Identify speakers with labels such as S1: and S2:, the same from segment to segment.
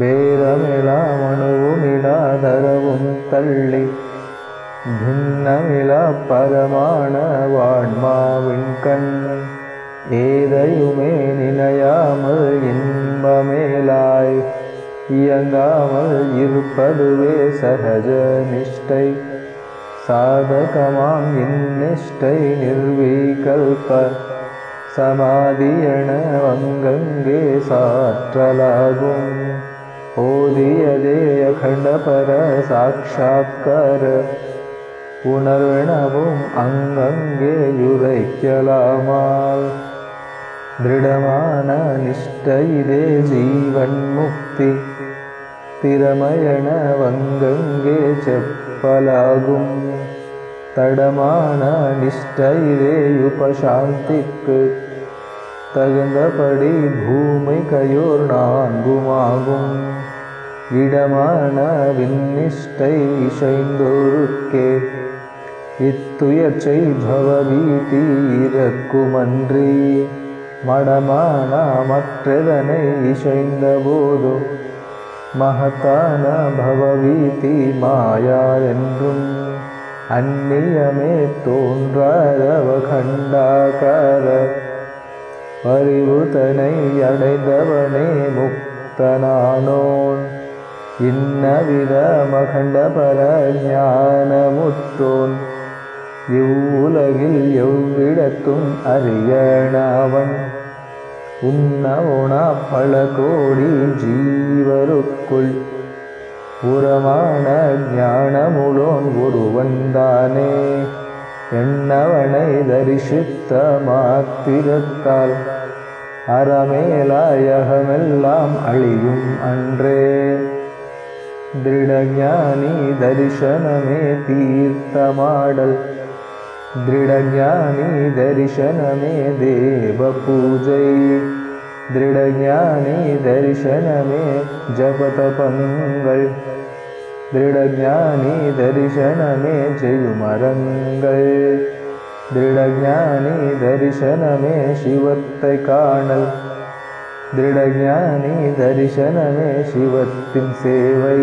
S1: மேர மேலமனு ஹிடதரஉ தள்ளி நுன்ன வில பரமான வாட்மா வின்கண் ஏதயுமே நினயாமர் இன்பமேலாய் இயங்கம இருப்பதே सहज நிஷ்டை சாधकம இன் நிஷ்டை nirvikalpa சமாதியன வங்கங்கே சாற்றலகு येयखण्डपर साक्षात्कर पुनर्वि अङ्गे युवैकलमा दृढमाणनिष्ठे जीवन्मुक्ति तिरमयणवङ्गङ्गे च पलागुम् तडमाण निष्ठैरे उपशान्ति ती வீடமான வின்னிஷ்டை சைந்துர்க்கே இத்துய சைభవ வீதி இரகுமன்றே மடமான மற்றவனே சைந்தபோதோ மகாதன భవవీతి มายா என்றు அன்னியமே தோன்றவ khandakaல ಪರಿவूतனை அடைந்தவனே முக்தனானோ இன்னவிதமகண்ட பர ஞானமுற்றோன் இவ்வுலகில் எவ்விடத்தும் அறியணவன் உண்ண உணா பல கோடி ஜீவருக்குள் புறமான ஞானமுலோன் ஒருவன்தானே என்னவனை தரிசித்த மாத்திரத்தால் அறமேலாயகமெல்லாம் அழியும் அன்றே दृढज्ञानी दर्शन मे तीर्थमाणल् दृढज्ञानी दर्शन मे देवपूजय दृढज्ञानी दर्शन मे जपत पङ्गल् दर्शन मे जयुमरङ्गल् दृढज्ञानी दर्शन मे दृढज्ञानी दर्शनमे शिवत्तिं सेवै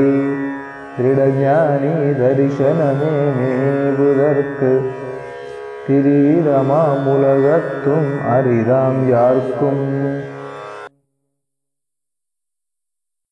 S1: दृढज्ञानी दर्शनमे मे पुदर्कीरमामुलगतम् अरिदां यार्कुम्